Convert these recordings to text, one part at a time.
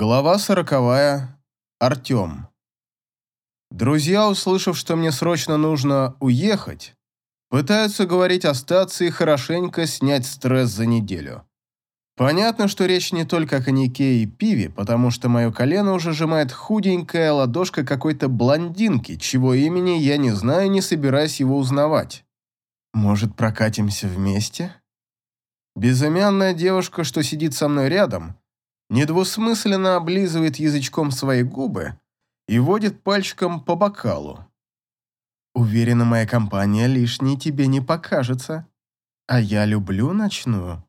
Глава сороковая. Артем. Друзья, услышав, что мне срочно нужно уехать, пытаются говорить остаться и хорошенько снять стресс за неделю. Понятно, что речь не только о коньяке и пиве, потому что мое колено уже сжимает худенькая ладошка какой-то блондинки, чего имени я не знаю не собираюсь его узнавать. Может, прокатимся вместе? Безымянная девушка, что сидит со мной рядом, недвусмысленно облизывает язычком свои губы и водит пальчиком по бокалу. Уверена, моя компания лишней тебе не покажется. А я люблю ночную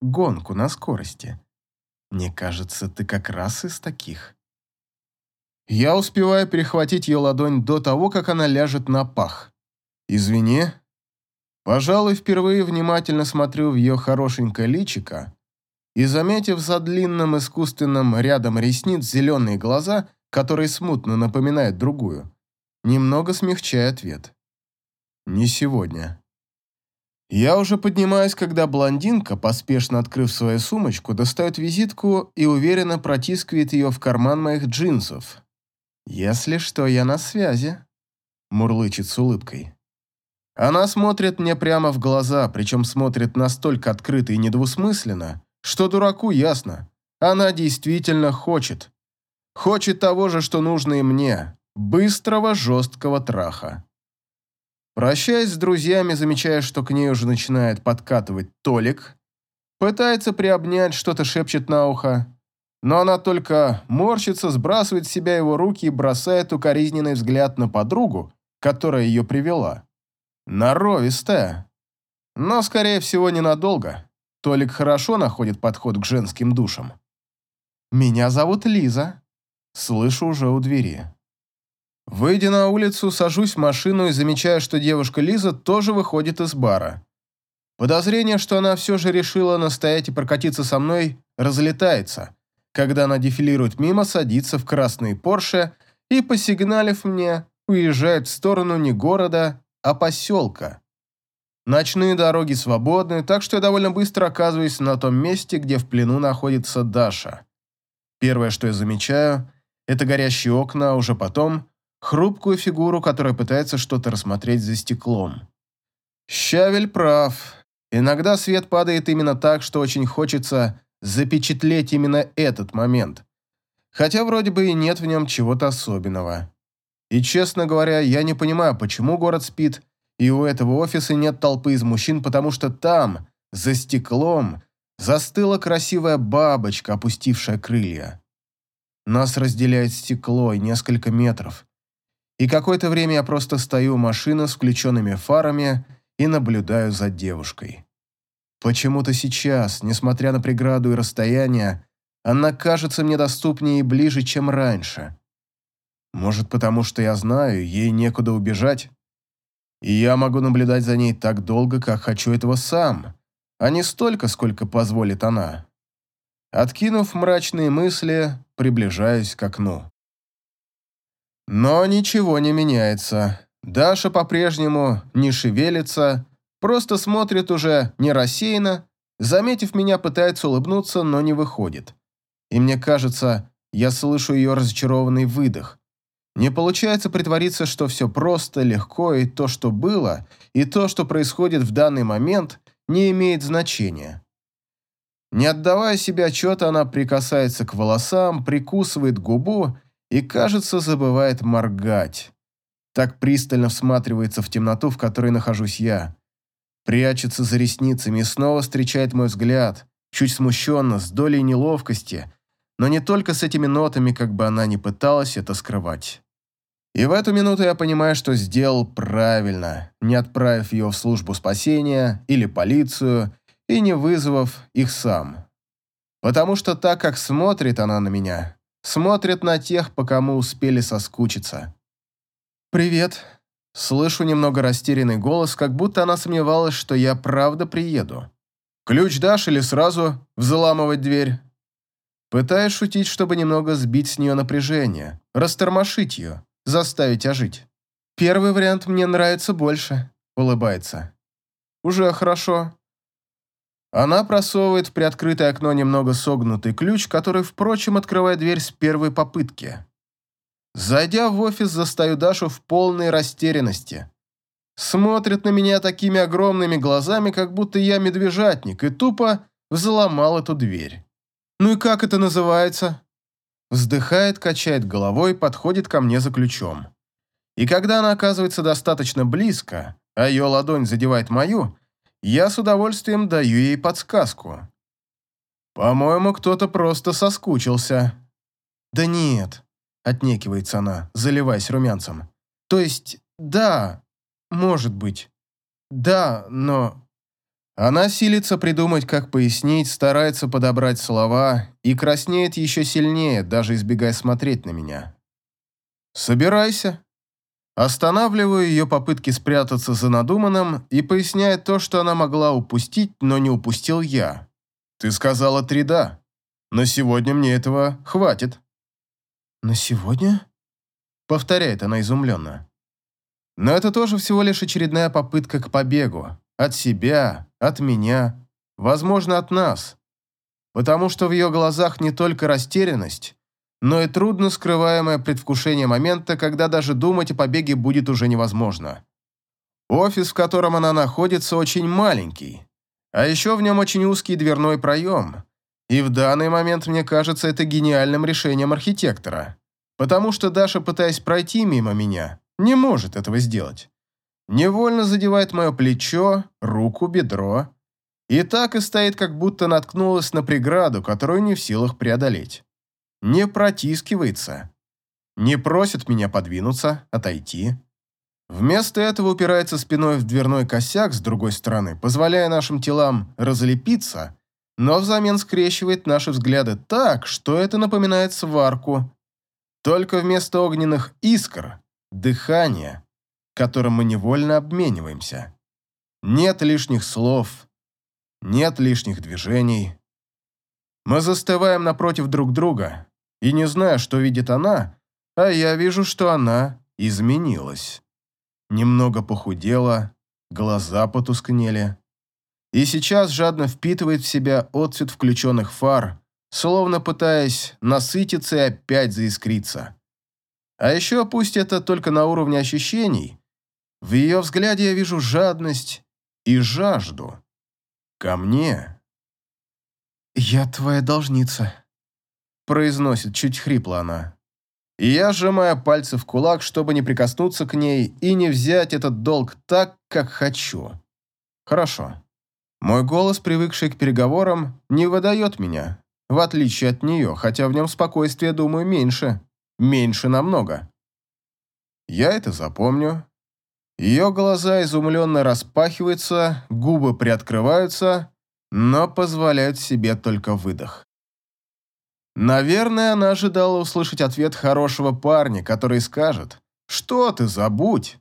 гонку на скорости. Мне кажется, ты как раз из таких. Я успеваю перехватить ее ладонь до того, как она ляжет на пах. Извини. Пожалуй, впервые внимательно смотрю в ее хорошенькое личико, и, заметив за длинным искусственным рядом ресниц зеленые глаза, которые смутно напоминают другую, немного смягчая ответ. «Не сегодня». Я уже поднимаюсь, когда блондинка, поспешно открыв свою сумочку, достает визитку и уверенно протискивает ее в карман моих джинсов. «Если что, я на связи», — мурлычет с улыбкой. Она смотрит мне прямо в глаза, причем смотрит настолько открыто и недвусмысленно, что дураку ясно. Она действительно хочет. Хочет того же, что нужно и мне. Быстрого, жесткого траха. Прощаясь с друзьями, замечая, что к ней уже начинает подкатывать Толик, пытается приобнять, что-то шепчет на ухо, но она только морщится, сбрасывает с себя его руки и бросает укоризненный взгляд на подругу, которая ее привела. Наровистая. Но, скорее всего, ненадолго. Толик хорошо находит подход к женским душам. «Меня зовут Лиза», — слышу уже у двери. Выйдя на улицу, сажусь в машину и замечаю, что девушка Лиза тоже выходит из бара. Подозрение, что она все же решила настоять и прокатиться со мной, разлетается, когда она дефилирует мимо, садится в красный Порше и, посигналив мне, уезжает в сторону не города, а поселка. Ночные дороги свободны, так что я довольно быстро оказываюсь на том месте, где в плену находится Даша. Первое, что я замечаю, это горящие окна, а уже потом хрупкую фигуру, которая пытается что-то рассмотреть за стеклом. Щавель прав. Иногда свет падает именно так, что очень хочется запечатлеть именно этот момент. Хотя вроде бы и нет в нем чего-то особенного. И, честно говоря, я не понимаю, почему город спит, и у этого офиса нет толпы из мужчин, потому что там, за стеклом, застыла красивая бабочка, опустившая крылья. Нас разделяет стекло и несколько метров. И какое-то время я просто стою у машины с включенными фарами и наблюдаю за девушкой. Почему-то сейчас, несмотря на преграду и расстояние, она кажется мне доступнее и ближе, чем раньше. Может, потому что я знаю, ей некуда убежать? И я могу наблюдать за ней так долго, как хочу этого сам, а не столько, сколько позволит она. Откинув мрачные мысли, приближаюсь к окну. Но ничего не меняется. Даша по-прежнему не шевелится, просто смотрит уже не рассеянно, заметив меня, пытается улыбнуться, но не выходит. И мне кажется, я слышу ее разочарованный выдох. Не получается притвориться, что все просто, легко, и то, что было, и то, что происходит в данный момент, не имеет значения. Не отдавая себе отчета, она прикасается к волосам, прикусывает губу и, кажется, забывает моргать. Так пристально всматривается в темноту, в которой нахожусь я. Прячется за ресницами и снова встречает мой взгляд, чуть смущенно, с долей неловкости, но не только с этими нотами, как бы она ни пыталась это скрывать. И в эту минуту я понимаю, что сделал правильно, не отправив ее в службу спасения или полицию и не вызвав их сам. Потому что так, как смотрит она на меня, смотрит на тех, по кому успели соскучиться. «Привет», Слышу немного растерянный голос, как будто она сомневалась, что я правда приеду. «Ключ дашь или сразу взламывать дверь?» Пытаюсь шутить, чтобы немного сбить с нее напряжение, растормошить ее, заставить ожить. «Первый вариант мне нравится больше», — улыбается. «Уже хорошо». Она просовывает в приоткрытое окно немного согнутый ключ, который, впрочем, открывает дверь с первой попытки. Зайдя в офис, застаю Дашу в полной растерянности. Смотрит на меня такими огромными глазами, как будто я медвежатник, и тупо взломал эту дверь. «Ну и как это называется?» Вздыхает, качает головой, подходит ко мне за ключом. И когда она оказывается достаточно близко, а ее ладонь задевает мою, я с удовольствием даю ей подсказку. По-моему, кто-то просто соскучился. Да нет, отнекивается она, заливаясь румянцем. То есть, да, может быть. Да, но... Она силится придумать, как пояснить, старается подобрать слова и краснеет еще сильнее, даже избегая смотреть на меня. «Собирайся», Останавливаю ее попытки спрятаться за надуманным и поясняет то, что она могла упустить, но не упустил я. «Ты сказала три «да». На сегодня мне этого хватит». «На сегодня?» Повторяет она изумленно. Но это тоже всего лишь очередная попытка к побегу. От себя, от меня, возможно, от нас. Потому что в ее глазах не только растерянность, но и трудно скрываемое предвкушение момента, когда даже думать о побеге будет уже невозможно. Офис, в котором она находится, очень маленький, а еще в нем очень узкий дверной проем. И в данный момент, мне кажется, это гениальным решением архитектора, потому что Даша, пытаясь пройти мимо меня, не может этого сделать. Невольно задевает мое плечо, руку, бедро, и так и стоит, как будто наткнулась на преграду, которую не в силах преодолеть не протискивается, не просит меня подвинуться, отойти. Вместо этого упирается спиной в дверной косяк с другой стороны, позволяя нашим телам разлепиться, но взамен скрещивает наши взгляды так, что это напоминает сварку. Только вместо огненных искр – дыхание, которым мы невольно обмениваемся. Нет лишних слов, нет лишних движений. Мы застываем напротив друг друга, и не знаю, что видит она, а я вижу, что она изменилась. Немного похудела, глаза потускнели. И сейчас жадно впитывает в себя отцвет включенных фар, словно пытаясь насытиться и опять заискриться. А еще, пусть это только на уровне ощущений, в ее взгляде я вижу жадность и жажду. Ко мне. «Я твоя должница», произносит чуть хрипло она. Я сжимаю пальцы в кулак, чтобы не прикоснуться к ней и не взять этот долг так, как хочу. Хорошо. Мой голос, привыкший к переговорам, не выдает меня, в отличие от нее, хотя в нем спокойствие, думаю, меньше. Меньше намного. Я это запомню. Ее глаза изумленно распахиваются, губы приоткрываются, но позволяют себе только выдох. Наверное, она ожидала услышать ответ хорошего парня, который скажет «Что ты, забудь!».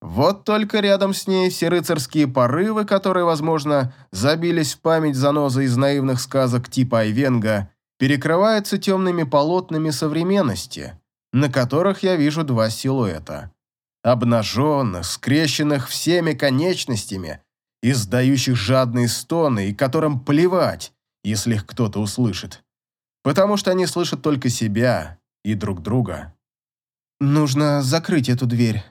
Вот только рядом с ней все рыцарские порывы, которые, возможно, забились в память занозы из наивных сказок типа Айвенга, перекрываются темными полотнами современности, на которых я вижу два силуэта. Обнаженных, скрещенных всеми конечностями, издающих жадные стоны и которым плевать, если их кто-то услышит потому что они слышат только себя и друг друга. Нужно закрыть эту дверь.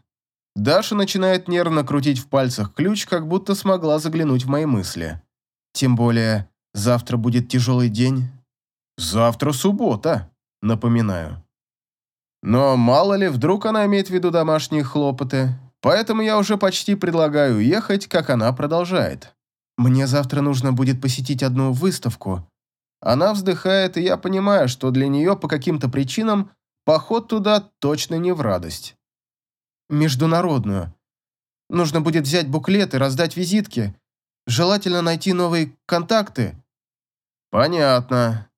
Даша начинает нервно крутить в пальцах ключ, как будто смогла заглянуть в мои мысли. Тем более, завтра будет тяжелый день. Завтра суббота, напоминаю. Но мало ли, вдруг она имеет в виду домашние хлопоты, поэтому я уже почти предлагаю уехать, как она продолжает. Мне завтра нужно будет посетить одну выставку, она вздыхает, и я понимаю, что для нее по каким-то причинам поход туда точно не в радость. Международную. Нужно будет взять буклет и раздать визитки. Желательно найти новые контакты. Понятно.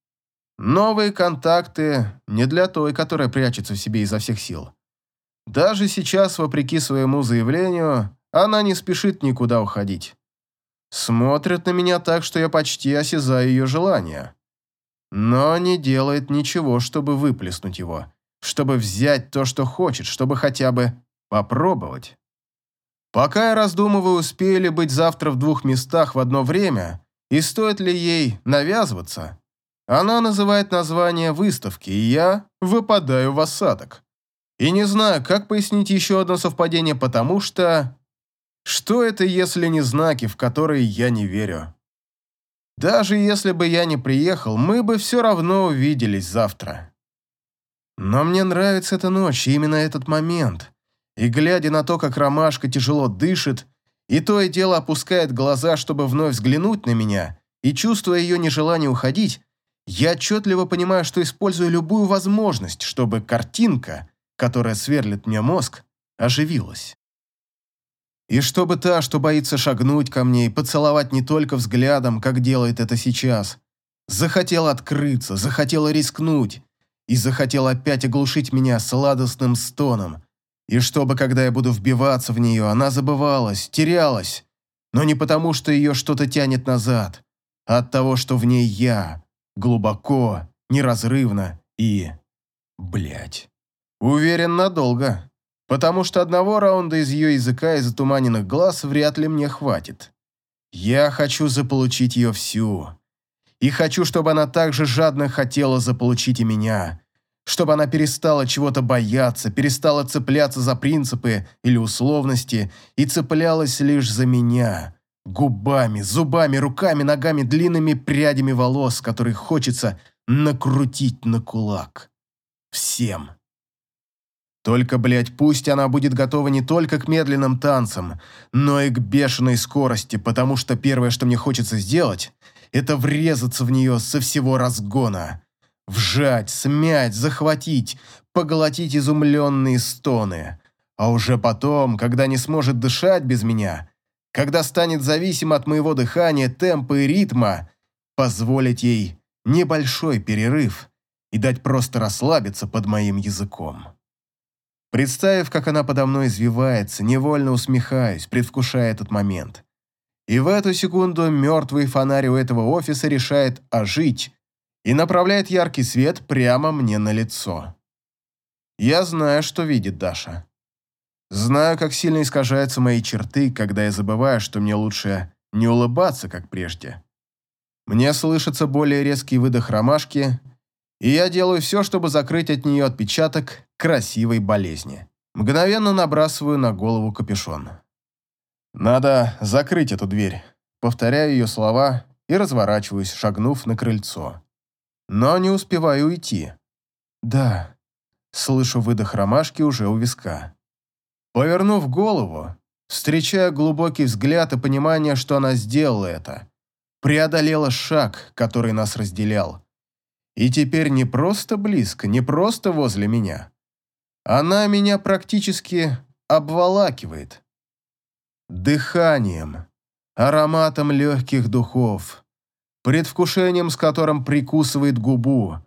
Новые контакты не для той, которая прячется в себе изо всех сил. Даже сейчас, вопреки своему заявлению, она не спешит никуда уходить. Смотрит на меня так, что я почти осязаю ее желание но не делает ничего, чтобы выплеснуть его, чтобы взять то, что хочет, чтобы хотя бы попробовать. Пока я раздумываю, успею ли быть завтра в двух местах в одно время, и стоит ли ей навязываться. Она называет название выставки, и я выпадаю в осадок. И не знаю, как пояснить еще одно совпадение, потому что... Что это, если не знаки, в которые я не верю? Даже если бы я не приехал, мы бы все равно увиделись завтра. Но мне нравится эта ночь, именно этот момент. И глядя на то, как ромашка тяжело дышит, и то и дело опускает глаза, чтобы вновь взглянуть на меня, и чувствуя ее нежелание уходить, я отчетливо понимаю, что использую любую возможность, чтобы картинка, которая сверлит мне мозг, оживилась. И чтобы та, что боится шагнуть ко мне и поцеловать не только взглядом, как делает это сейчас, захотела открыться, захотела рискнуть и захотела опять оглушить меня сладостным стоном, и чтобы, когда я буду вбиваться в нее, она забывалась, терялась, но не потому, что ее что-то тянет назад, а от того, что в ней я, глубоко, неразрывно и... блять. Уверен, надолго потому что одного раунда из ее языка и затуманенных глаз вряд ли мне хватит. Я хочу заполучить ее всю. И хочу, чтобы она также жадно хотела заполучить и меня. Чтобы она перестала чего-то бояться, перестала цепляться за принципы или условности и цеплялась лишь за меня. Губами, зубами, руками, ногами, длинными прядями волос, которые хочется накрутить на кулак. Всем. Только, блядь, пусть она будет готова не только к медленным танцам, но и к бешеной скорости, потому что первое, что мне хочется сделать, это врезаться в нее со всего разгона. Вжать, смять, захватить, поглотить изумленные стоны. А уже потом, когда не сможет дышать без меня, когда станет зависим от моего дыхания, темпа и ритма, позволить ей небольшой перерыв и дать просто расслабиться под моим языком. Представив, как она подо мной извивается, невольно усмехаюсь, предвкушая этот момент. И в эту секунду мертвый фонарь у этого офиса решает ожить и направляет яркий свет прямо мне на лицо. Я знаю, что видит Даша. Знаю, как сильно искажаются мои черты, когда я забываю, что мне лучше не улыбаться, как прежде. Мне слышится более резкий выдох ромашки, и я делаю все, чтобы закрыть от нее отпечаток красивой болезни. Мгновенно набрасываю на голову капюшон. «Надо закрыть эту дверь», повторяю ее слова и разворачиваюсь, шагнув на крыльцо. Но не успеваю уйти. «Да», слышу выдох ромашки уже у виска. Повернув голову, встречая глубокий взгляд и понимание, что она сделала это, преодолела шаг, который нас разделял, и теперь не просто близко, не просто возле меня. Она меня практически обволакивает. Дыханием, ароматом легких духов, предвкушением, с которым прикусывает губу,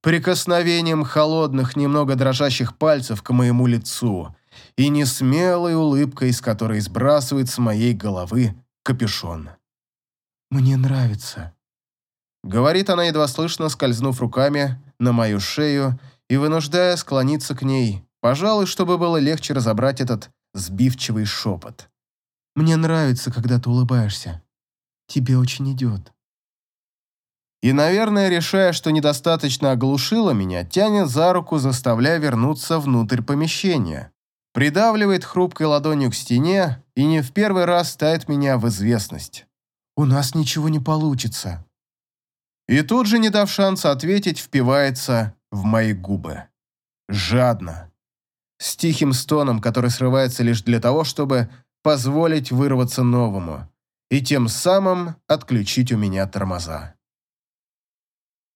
прикосновением холодных, немного дрожащих пальцев к моему лицу и несмелой улыбкой, с которой сбрасывает с моей головы капюшон. «Мне нравится», Говорит она едва слышно, скользнув руками на мою шею и вынуждая склониться к ней, пожалуй, чтобы было легче разобрать этот сбивчивый шепот. «Мне нравится, когда ты улыбаешься. Тебе очень идет». И, наверное, решая, что недостаточно оглушила меня, тянет за руку, заставляя вернуться внутрь помещения. Придавливает хрупкой ладонью к стене и не в первый раз ставит меня в известность. «У нас ничего не получится», и тут же, не дав шанса ответить, впивается в мои губы. Жадно. С тихим стоном, который срывается лишь для того, чтобы позволить вырваться новому и тем самым отключить у меня тормоза.